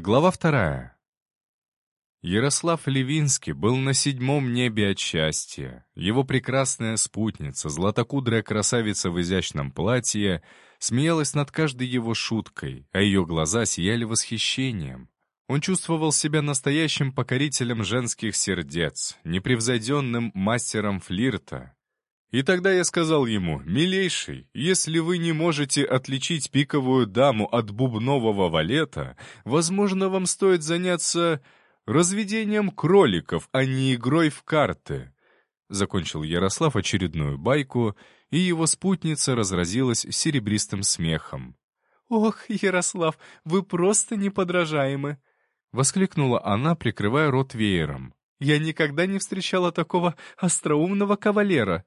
Глава вторая. Ярослав Левинский был на седьмом небе от счастья. Его прекрасная спутница, златокудрая красавица в изящном платье, смеялась над каждой его шуткой, а ее глаза сияли восхищением. Он чувствовал себя настоящим покорителем женских сердец, непревзойденным мастером флирта, и тогда я сказал ему, «Милейший, если вы не можете отличить пиковую даму от бубнового валета, возможно, вам стоит заняться разведением кроликов, а не игрой в карты». Закончил Ярослав очередную байку, и его спутница разразилась серебристым смехом. «Ох, Ярослав, вы просто неподражаемы!» — воскликнула она, прикрывая рот веером. «Я никогда не встречала такого остроумного кавалера!»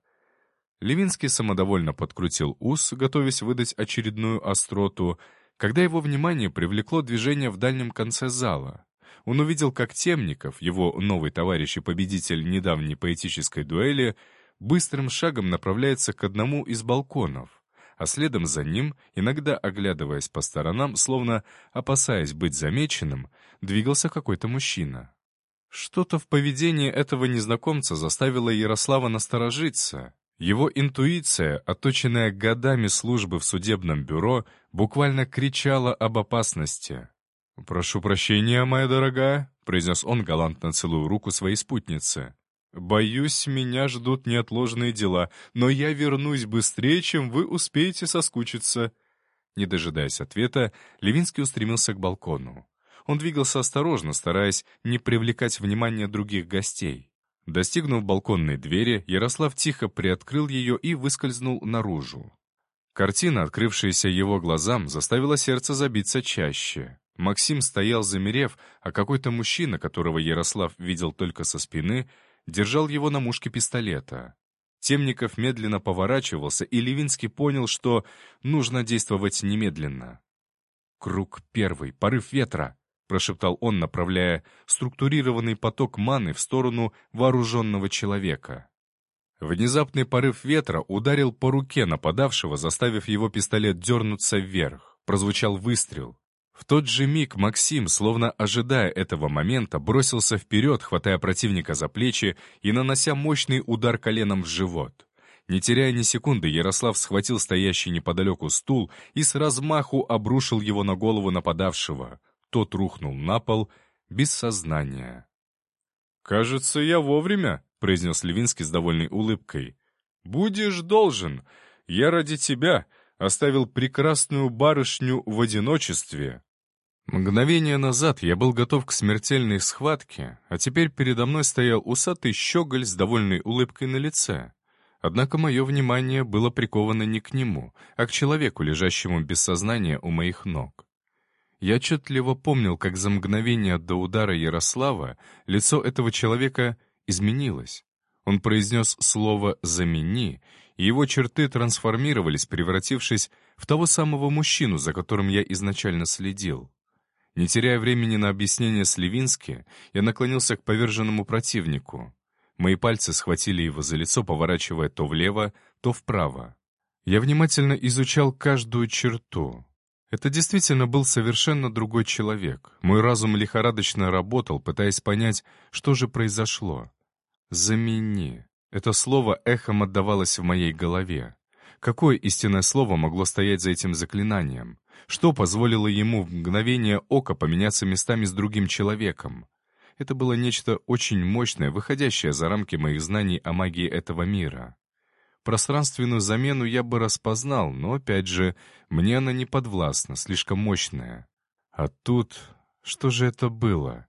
Левинский самодовольно подкрутил ус, готовясь выдать очередную остроту, когда его внимание привлекло движение в дальнем конце зала. Он увидел, как Темников, его новый товарищ и победитель недавней поэтической дуэли, быстрым шагом направляется к одному из балконов, а следом за ним, иногда оглядываясь по сторонам, словно опасаясь быть замеченным, двигался какой-то мужчина. Что-то в поведении этого незнакомца заставило Ярослава насторожиться, его интуиция, оточенная годами службы в судебном бюро, буквально кричала об опасности. «Прошу прощения, моя дорогая», — произнес он, галантно целую руку своей спутницы. «Боюсь, меня ждут неотложные дела, но я вернусь быстрее, чем вы успеете соскучиться». Не дожидаясь ответа, Левинский устремился к балкону. Он двигался осторожно, стараясь не привлекать внимание других гостей. Достигнув балконной двери, Ярослав тихо приоткрыл ее и выскользнул наружу. Картина, открывшаяся его глазам, заставила сердце забиться чаще. Максим стоял замерев, а какой-то мужчина, которого Ярослав видел только со спины, держал его на мушке пистолета. Темников медленно поворачивался, и Левинский понял, что нужно действовать немедленно. Круг первый, порыв ветра прошептал он, направляя структурированный поток маны в сторону вооруженного человека. Внезапный порыв ветра ударил по руке нападавшего, заставив его пистолет дернуться вверх. Прозвучал выстрел. В тот же миг Максим, словно ожидая этого момента, бросился вперед, хватая противника за плечи и нанося мощный удар коленом в живот. Не теряя ни секунды, Ярослав схватил стоящий неподалеку стул и с размаху обрушил его на голову нападавшего. Тот рухнул на пол, без сознания. «Кажется, я вовремя», — произнес Левинский с довольной улыбкой. «Будешь должен. Я ради тебя оставил прекрасную барышню в одиночестве». Мгновение назад я был готов к смертельной схватке, а теперь передо мной стоял усатый щеголь с довольной улыбкой на лице. Однако мое внимание было приковано не к нему, а к человеку, лежащему без сознания у моих ног. Я отчетливо помнил, как за мгновение до удара Ярослава лицо этого человека изменилось. Он произнес слово «замени», и его черты трансформировались, превратившись в того самого мужчину, за которым я изначально следил. Не теряя времени на объяснение с Левински, я наклонился к поверженному противнику. Мои пальцы схватили его за лицо, поворачивая то влево, то вправо. Я внимательно изучал каждую черту, это действительно был совершенно другой человек. Мой разум лихорадочно работал, пытаясь понять, что же произошло. «Замени». Это слово эхом отдавалось в моей голове. Какое истинное слово могло стоять за этим заклинанием? Что позволило ему в мгновение ока поменяться местами с другим человеком? Это было нечто очень мощное, выходящее за рамки моих знаний о магии этого мира. Пространственную замену я бы распознал, но, опять же, мне она не подвластна, слишком мощная. А тут... что же это было?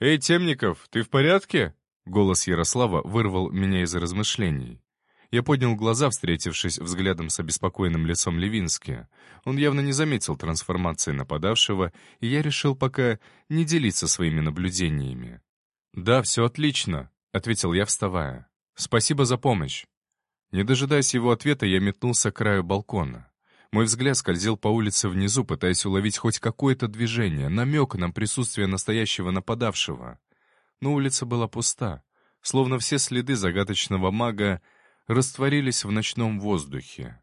«Эй, Темников, ты в порядке?» Голос Ярослава вырвал меня из размышлений. Я поднял глаза, встретившись взглядом с обеспокоенным лицом Левински. Он явно не заметил трансформации нападавшего, и я решил пока не делиться своими наблюдениями. «Да, все отлично», — ответил я, вставая. «Спасибо за помощь». Не дожидаясь его ответа, я метнулся к краю балкона. Мой взгляд скользил по улице внизу, пытаясь уловить хоть какое-то движение, намек на присутствие настоящего нападавшего. Но улица была пуста, словно все следы загадочного мага растворились в ночном воздухе.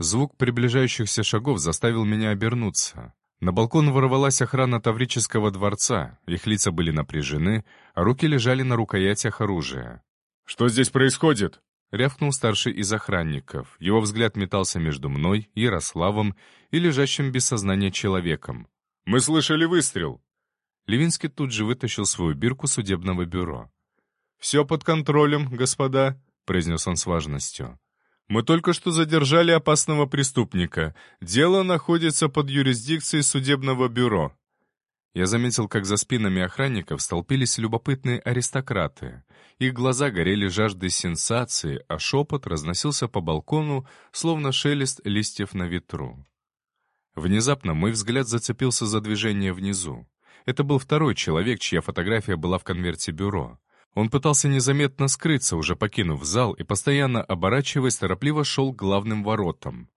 Звук приближающихся шагов заставил меня обернуться. На балкон ворвалась охрана Таврического дворца, их лица были напряжены, а руки лежали на рукоятях оружия. «Что здесь происходит?» — рявкнул старший из охранников. Его взгляд метался между мной, Ярославом и лежащим без сознания человеком. «Мы слышали выстрел!» Левинский тут же вытащил свою бирку судебного бюро. «Все под контролем, господа», — произнес он с важностью. «Мы только что задержали опасного преступника. Дело находится под юрисдикцией судебного бюро». Я заметил, как за спинами охранников столпились любопытные аристократы. Их глаза горели жаждой сенсации, а шепот разносился по балкону, словно шелест листьев на ветру. Внезапно мой взгляд зацепился за движение внизу. Это был второй человек, чья фотография была в конверте бюро. Он пытался незаметно скрыться, уже покинув зал, и, постоянно оборачиваясь, торопливо шел к главным воротам.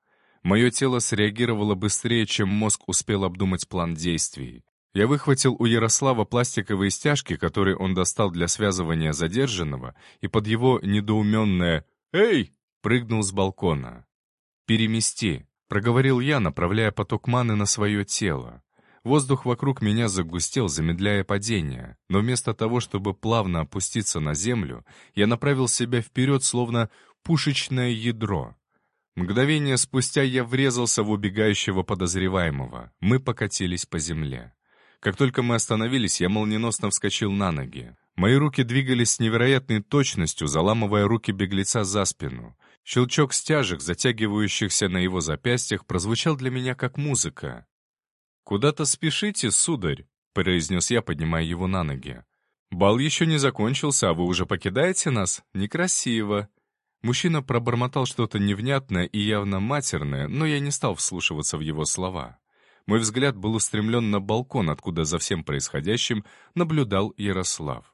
Мое тело среагировало быстрее, чем мозг успел обдумать план действий. Я выхватил у Ярослава пластиковые стяжки, которые он достал для связывания задержанного, и под его недоуменное «Эй!» прыгнул с балкона. «Перемести», — проговорил я, направляя поток маны на свое тело. Воздух вокруг меня загустел, замедляя падение, но вместо того, чтобы плавно опуститься на землю, я направил себя вперед, словно пушечное ядро. Мгновение спустя я врезался в убегающего подозреваемого. Мы покатились по земле. Как только мы остановились, я молниеносно вскочил на ноги. Мои руки двигались с невероятной точностью, заламывая руки беглеца за спину. Щелчок стяжек, затягивающихся на его запястьях, прозвучал для меня как музыка. «Куда-то спешите, сударь», — произнес я, поднимая его на ноги. «Бал еще не закончился, а вы уже покидаете нас? Некрасиво». Мужчина пробормотал что-то невнятное и явно матерное, но я не стал вслушиваться в его слова. Мой взгляд был устремлен на балкон, откуда за всем происходящим наблюдал Ярослав.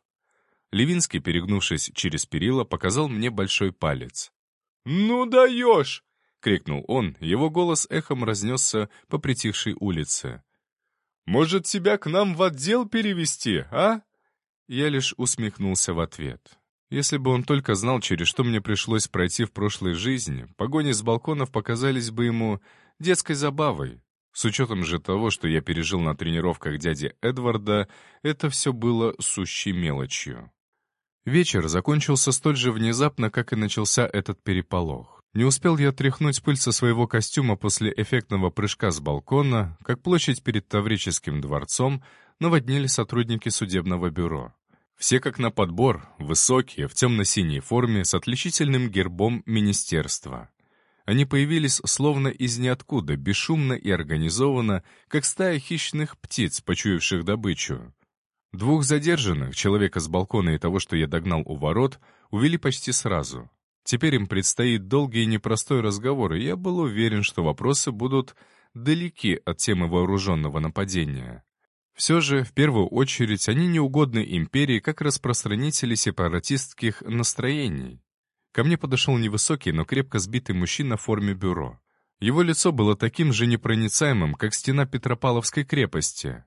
Левинский, перегнувшись через перила, показал мне большой палец. «Ну даешь!» — крикнул он, его голос эхом разнесся по притихшей улице. «Может, тебя к нам в отдел перевести, а?» Я лишь усмехнулся в ответ. Если бы он только знал, через что мне пришлось пройти в прошлой жизни, погони с балконов показались бы ему детской забавой. С учетом же того, что я пережил на тренировках дяди Эдварда, это все было сущей мелочью. Вечер закончился столь же внезапно, как и начался этот переполох. Не успел я тряхнуть пыль со своего костюма после эффектного прыжка с балкона, как площадь перед Таврическим дворцом наводнили сотрудники судебного бюро. Все как на подбор, высокие, в темно-синей форме, с отличительным гербом министерства. Они появились словно из ниоткуда, бесшумно и организованно, как стая хищных птиц, почуявших добычу. Двух задержанных, человека с балкона и того, что я догнал у ворот, увели почти сразу. Теперь им предстоит долгий и непростой разговор, и я был уверен, что вопросы будут далеки от темы вооруженного нападения. Все же, в первую очередь, они неугодны империи как распространители сепаратистских настроений. Ко мне подошел невысокий, но крепко сбитый мужчина в форме бюро. Его лицо было таким же непроницаемым, как стена Петропавловской крепости.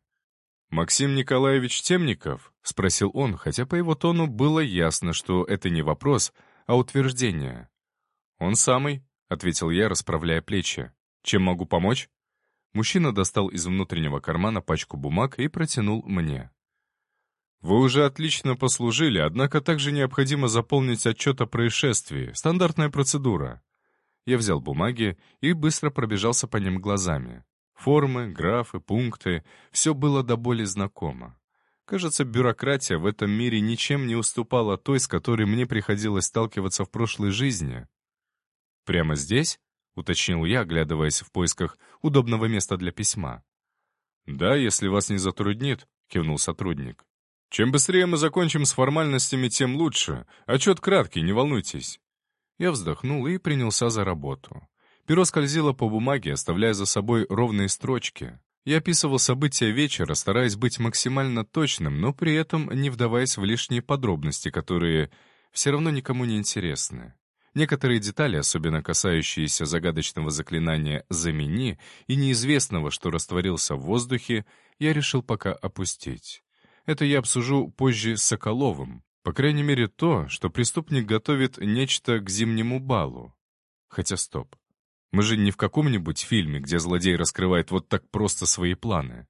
«Максим Николаевич Темников?» — спросил он, хотя по его тону было ясно, что это не вопрос, а утверждение. «Он самый», — ответил я, расправляя плечи. «Чем могу помочь?» Мужчина достал из внутреннего кармана пачку бумаг и протянул мне. «Вы уже отлично послужили, однако также необходимо заполнить отчет о происшествии. Стандартная процедура». Я взял бумаги и быстро пробежался по ним глазами. Формы, графы, пункты — все было до боли знакомо. Кажется, бюрократия в этом мире ничем не уступала той, с которой мне приходилось сталкиваться в прошлой жизни. «Прямо здесь?» — уточнил я, оглядываясь в поисках удобного места для письма. «Да, если вас не затруднит», — кивнул сотрудник. «Чем быстрее мы закончим с формальностями, тем лучше. Отчет краткий, не волнуйтесь». Я вздохнул и принялся за работу. Перо скользило по бумаге, оставляя за собой ровные строчки. Я описывал события вечера, стараясь быть максимально точным, но при этом не вдаваясь в лишние подробности, которые все равно никому не интересны. Некоторые детали, особенно касающиеся загадочного заклинания «замени» и неизвестного, что растворился в воздухе, я решил пока опустить. Это я обсужу позже с Соколовым. По крайней мере, то, что преступник готовит нечто к зимнему балу. Хотя стоп. Мы же не в каком-нибудь фильме, где злодей раскрывает вот так просто свои планы.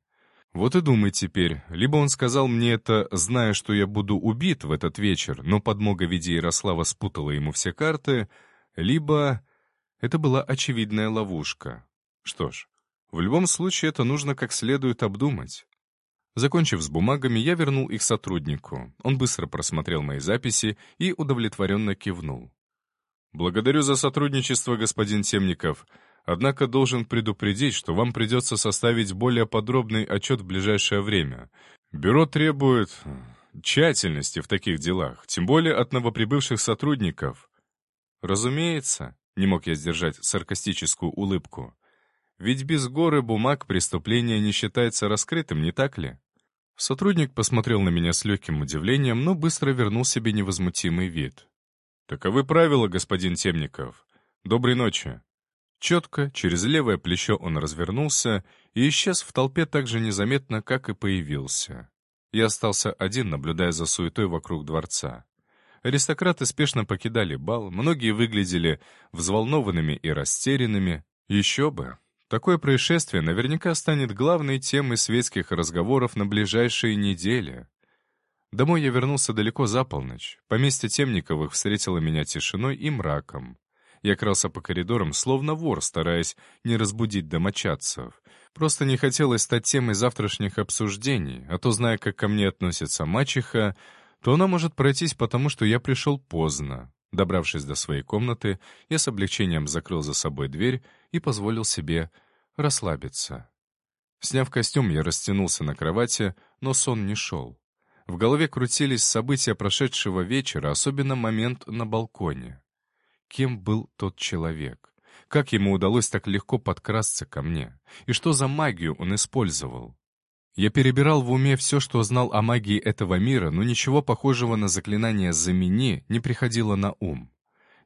Вот и думай теперь, либо он сказал мне это, зная, что я буду убит в этот вечер, но подмога в виде Ярослава спутала ему все карты, либо это была очевидная ловушка. Что ж, в любом случае это нужно как следует обдумать. Закончив с бумагами, я вернул их сотруднику. Он быстро просмотрел мои записи и удовлетворенно кивнул. «Благодарю за сотрудничество, господин Темников. Однако должен предупредить, что вам придется составить более подробный отчет в ближайшее время. Бюро требует тщательности в таких делах, тем более от новоприбывших сотрудников. Разумеется, не мог я сдержать саркастическую улыбку. Ведь без горы бумаг преступление не считается раскрытым, не так ли? Сотрудник посмотрел на меня с легким удивлением, но быстро вернул себе невозмутимый вид. «Таковы правила, господин Темников. Доброй ночи». Четко, через левое плечо он развернулся и исчез в толпе так же незаметно, как и появился. Я остался один, наблюдая за суетой вокруг дворца. Аристократы спешно покидали бал, многие выглядели взволнованными и растерянными. Еще бы. Такое происшествие наверняка станет главной темой светских разговоров на ближайшие недели. Домой я вернулся далеко за полночь. Поместье Темниковых встретило меня тишиной и мраком. Я крался по коридорам, словно вор, стараясь не разбудить домочадцев. Просто не хотелось стать темой завтрашних обсуждений, а то, зная, как ко мне относится мачеха, то она может пройтись потому, что я пришел поздно. Добравшись до своей комнаты, я с облегчением закрыл за собой дверь и позволил себе расслабиться. Сняв костюм, я растянулся на кровати, но сон не шел. В голове крутились события прошедшего вечера, особенно момент на балконе. Кем был тот человек? Как ему удалось так легко подкрасться ко мне? И что за магию он использовал? Я перебирал в уме все, что знал о магии этого мира, но ничего похожего на заклинание «замени» не приходило на ум.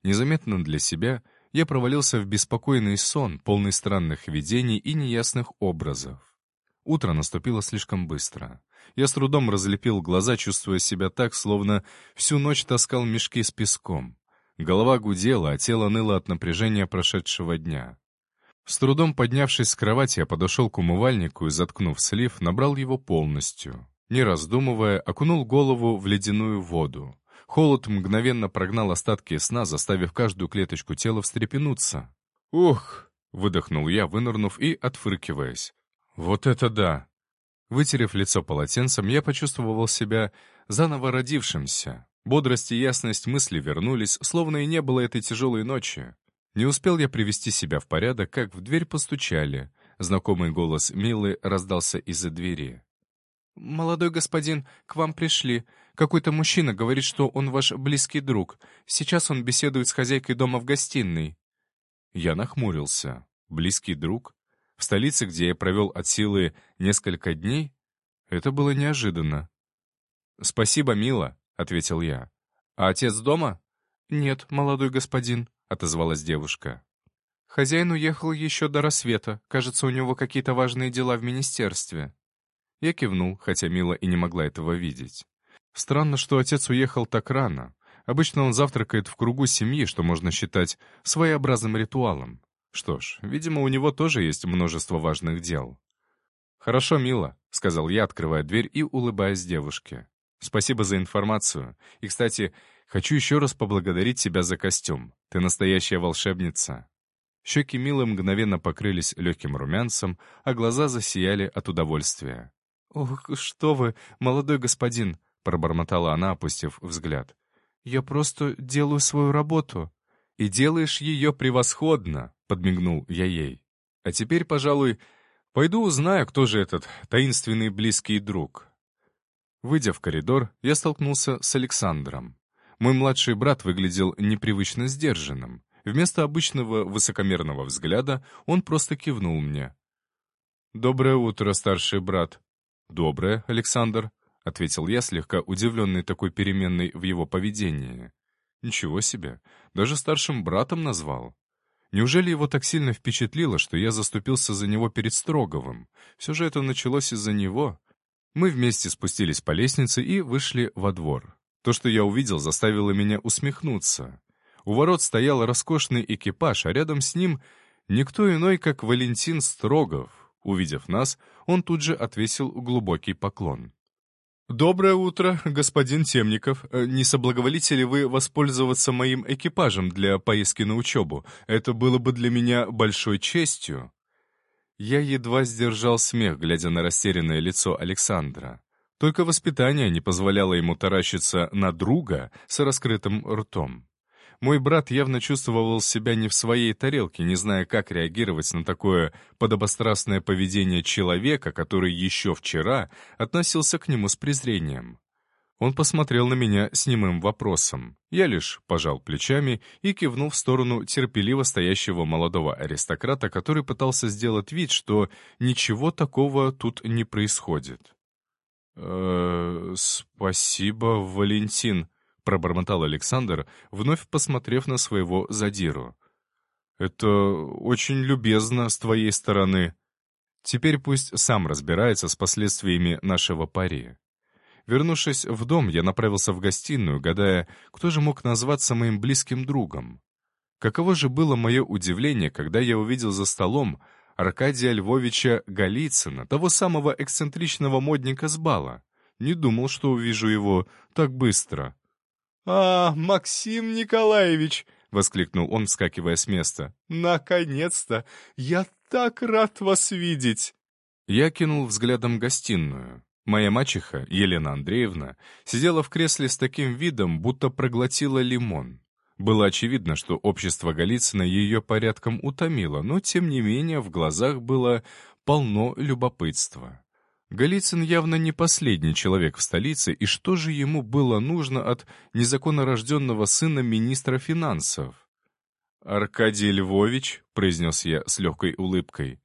Незаметно для себя я провалился в беспокойный сон, полный странных видений и неясных образов. Утро наступило слишком быстро. Я с трудом разлепил глаза, чувствуя себя так, словно всю ночь таскал мешки с песком. Голова гудела, а тело ныло от напряжения прошедшего дня. С трудом поднявшись с кровати, я подошел к умывальнику и, заткнув слив, набрал его полностью. Не раздумывая, окунул голову в ледяную воду. Холод мгновенно прогнал остатки сна, заставив каждую клеточку тела встрепенуться. «Ух!» — выдохнул я, вынырнув и отфыркиваясь. «Вот это да!» Вытерев лицо полотенцем, я почувствовал себя заново родившимся. Бодрость и ясность мысли вернулись, словно и не было этой тяжелой ночи. Не успел я привести себя в порядок, как в дверь постучали. Знакомый голос Милы раздался из-за двери. «Молодой господин, к вам пришли. Какой-то мужчина говорит, что он ваш близкий друг. Сейчас он беседует с хозяйкой дома в гостиной». Я нахмурился. «Близкий друг? В столице, где я провел от силы несколько дней? Это было неожиданно». «Спасибо, Мила», ответил я. «А отец дома?» «Нет, молодой господин», — отозвалась девушка. «Хозяин уехал еще до рассвета. Кажется, у него какие-то важные дела в министерстве». Я кивнул, хотя Мила и не могла этого видеть. Странно, что отец уехал так рано. Обычно он завтракает в кругу семьи, что можно считать своеобразным ритуалом. Что ж, видимо, у него тоже есть множество важных дел. «Хорошо, Мила», — сказал я, открывая дверь и улыбаясь девушке. Спасибо за информацию. И, кстати, хочу еще раз поблагодарить тебя за костюм. Ты настоящая волшебница». Щеки Милы мгновенно покрылись легким румянцем, а глаза засияли от удовольствия. «Ох, что вы, молодой господин!» — пробормотала она, опустив взгляд. «Я просто делаю свою работу». «И делаешь ее превосходно», — подмигнул я ей. «А теперь, пожалуй, пойду узнаю, кто же этот таинственный близкий друг. Выйдя в коридор, я столкнулся с Александром. Мой младший брат выглядел непривычно сдержанным. Вместо обычного высокомерного взгляда он просто кивнул мне. «Доброе утро, старший брат». «Доброе, Александр», — ответил я, слегка удивленный такой переменной в его поведении. «Ничего себе, даже старшим братом назвал». Неужели его так сильно впечатлило, что я заступился за него перед Строговым? Все же это началось из-за него. Мы вместе спустились по лестнице и вышли во двор. То, что я увидел, заставило меня усмехнуться. У ворот стоял роскошный экипаж, а рядом с ним Никто иной, как Валентин Строгов. Увидев нас, он тут же отвесил глубокий поклон. «Доброе утро, господин Темников. Э, не соблаговолите ли вы воспользоваться моим экипажем для поездки на учебу? Это было бы для меня большой честью». Я едва сдержал смех, глядя на растерянное лицо Александра. Только воспитание не позволяло ему таращиться на друга с раскрытым ртом. Мой брат явно чувствовал себя не в своей тарелке, не зная, как реагировать на такое подобострастное поведение человека, который еще вчера относился к нему с презрением. Он посмотрел на меня с немым вопросом. Я лишь пожал плечами и кивнул в сторону терпеливо стоящего молодого аристократа, который пытался сделать вид, что ничего такого тут не происходит. «Э «Спасибо, Валентин», — пробормотал Александр, вновь посмотрев на своего задиру. «Это очень любезно с твоей стороны. Теперь пусть сам разбирается с последствиями нашего пари». Вернувшись в дом, я направился в гостиную, гадая, кто же мог назваться моим близким другом. Каково же было мое удивление, когда я увидел за столом Аркадия Львовича Голицына, того самого эксцентричного модника с бала. Не думал, что увижу его так быстро. «А, Максим Николаевич!» — воскликнул он, вскакивая с места. «Наконец-то! Я так рад вас видеть!» Я кинул взглядом гостиную. Моя мачеха, Елена Андреевна, сидела в кресле с таким видом, будто проглотила лимон. Было очевидно, что общество Голицына ее порядком утомило, но, тем не менее, в глазах было полно любопытства. Голицын явно не последний человек в столице, и что же ему было нужно от незаконно сына министра финансов? «Аркадий Львович», — произнес я с легкой улыбкой.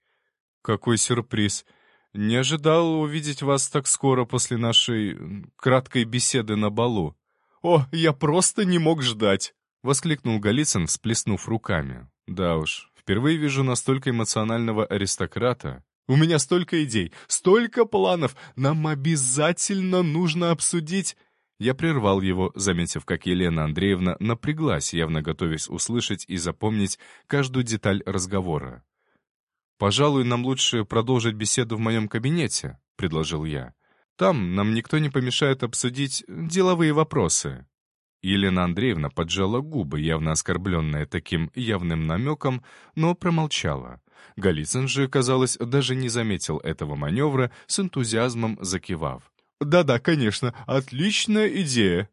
«Какой сюрприз! Не ожидал увидеть вас так скоро после нашей краткой беседы на балу». «О, я просто не мог ждать!» — воскликнул Голицын, всплеснув руками. «Да уж, впервые вижу настолько эмоционального аристократа. У меня столько идей, столько планов. Нам обязательно нужно обсудить...» Я прервал его, заметив, как Елена Андреевна напряглась, явно готовясь услышать и запомнить каждую деталь разговора. «Пожалуй, нам лучше продолжить беседу в моем кабинете», — предложил я. «Там нам никто не помешает обсудить деловые вопросы». Елена Андреевна поджала губы, явно оскорбленная таким явным намеком, но промолчала. Голицын же, казалось, даже не заметил этого маневра, с энтузиазмом закивав. «Да-да, конечно, отличная идея!»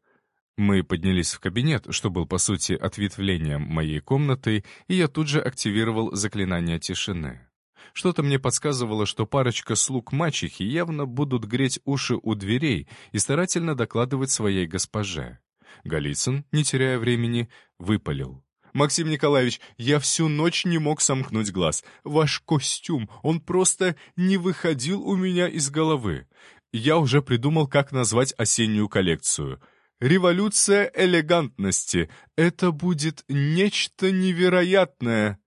Мы поднялись в кабинет, что был, по сути, ответвлением моей комнаты, и я тут же активировал заклинание тишины. Что-то мне подсказывало, что парочка слуг мачехи явно будут греть уши у дверей и старательно докладывать своей госпоже. Голицын, не теряя времени, выпалил. Максим Николаевич, я всю ночь не мог сомкнуть глаз. Ваш костюм, он просто не выходил у меня из головы. Я уже придумал, как назвать осеннюю коллекцию. Революция элегантности. Это будет нечто невероятное.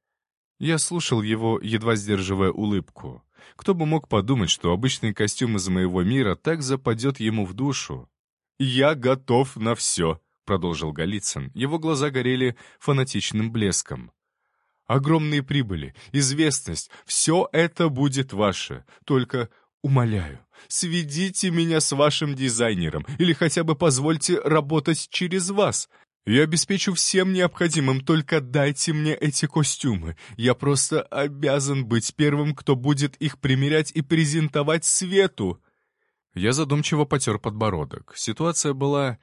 Я слушал его, едва сдерживая улыбку. Кто бы мог подумать, что обычный костюм из моего мира так западет ему в душу. «Я готов на все», — продолжил Голицын. Его глаза горели фанатичным блеском. «Огромные прибыли, известность — все это будет ваше. Только, умоляю, сведите меня с вашим дизайнером или хотя бы позвольте работать через вас. Я обеспечу всем необходимым, только дайте мне эти костюмы. Я просто обязан быть первым, кто будет их примерять и презентовать свету». Я задумчиво потер подбородок. Ситуация была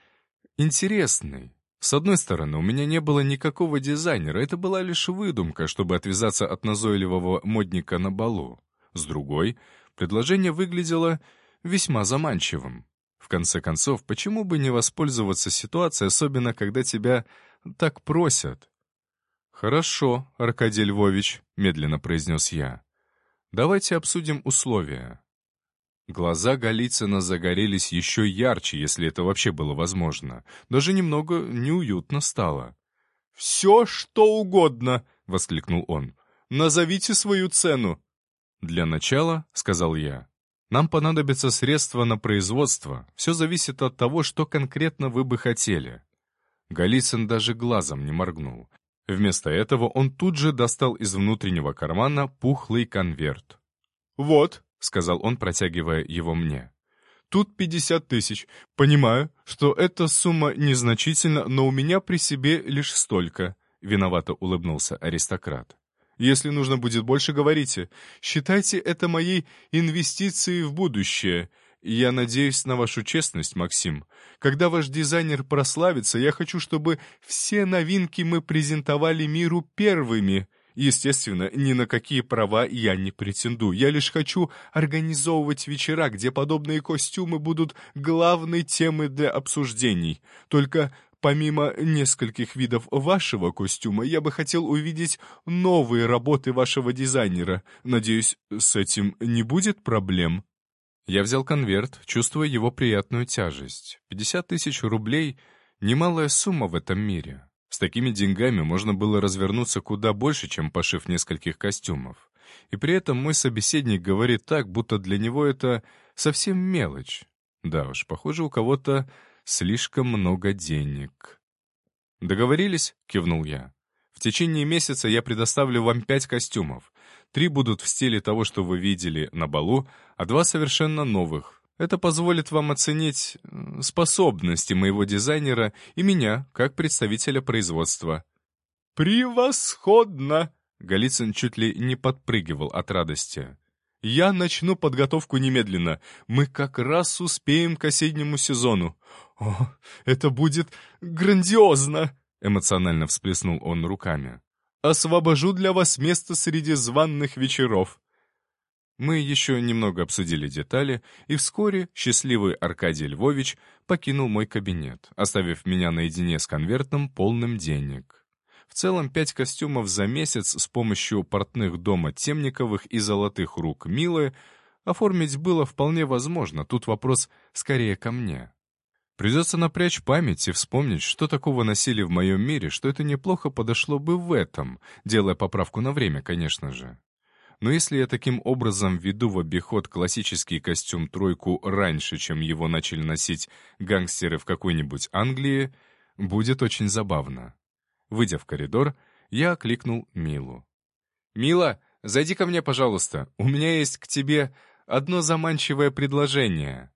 интересный. С одной стороны, у меня не было никакого дизайнера, это была лишь выдумка, чтобы отвязаться от назойливого модника на балу. С другой, предложение выглядело весьма заманчивым. В конце концов, почему бы не воспользоваться ситуацией, особенно когда тебя так просят? «Хорошо, Аркадий Львович», — медленно произнес я. «Давайте обсудим условия. Глаза Голицына загорелись еще ярче, если это вообще было возможно. Даже немного неуютно стало. «Все, что угодно!» — воскликнул он. «Назовите свою цену!» «Для начала», — сказал я, — «нам понадобятся средства на производство. Все зависит от того, что конкретно вы бы хотели». Голицын даже глазом не моргнул. Вместо этого он тут же достал из внутреннего кармана пухлый конверт. «Вот», — сказал он, протягивая его мне. «Тут пятьдесят тысяч. Понимаю, что эта сумма незначительна, но у меня при себе лишь столько», — виновато улыбнулся аристократ. «Если нужно будет больше, говорите. Считайте это моей инвестицией в будущее. Я надеюсь на вашу честность, Максим. Когда ваш дизайнер прославится, я хочу, чтобы все новинки мы презентовали миру первыми. Естественно, ни на какие права я не претендую. Я лишь хочу организовывать вечера, где подобные костюмы будут главной темой для обсуждений. Только помимо нескольких видов вашего костюма, я бы хотел увидеть новые работы вашего дизайнера. Надеюсь, с этим не будет проблем?» Я взял конверт, чувствуя его приятную тяжесть. 50 тысяч рублей — немалая сумма в этом мире. С такими деньгами можно было развернуться куда больше, чем пошив нескольких костюмов. И при этом мой собеседник говорит так, будто для него это совсем мелочь. Да уж, похоже, у кого-то слишком много денег. «Договорились?» — кивнул я. «В течение месяца я предоставлю вам пять костюмов. Три будут в стиле того, что вы видели на балу, а два совершенно новых. Это позволит вам оценить способности моего дизайнера и меня, как представителя производства». «Превосходно!» Голицын чуть ли не подпрыгивал от радости. «Я начну подготовку немедленно. Мы как раз успеем к осеннему сезону. О, это будет грандиозно!» Эмоционально всплеснул он руками. Освобожу для вас место среди званных вечеров». Мы еще немного обсудили детали, и вскоре счастливый Аркадий Львович покинул мой кабинет, оставив меня наедине с конвертом полным денег. В целом, пять костюмов за месяц с помощью портных дома Темниковых и золотых рук Милы оформить было вполне возможно, тут вопрос скорее ко мне. Придется напрячь память и вспомнить, что такого носили в моем мире, что это неплохо подошло бы в этом, делая поправку на время, конечно же. Но если я таким образом веду в обиход классический костюм-тройку раньше, чем его начали носить гангстеры в какой-нибудь Англии, будет очень забавно. Выйдя в коридор, я окликнул Милу. «Мила, зайди ко мне, пожалуйста. У меня есть к тебе одно заманчивое предложение».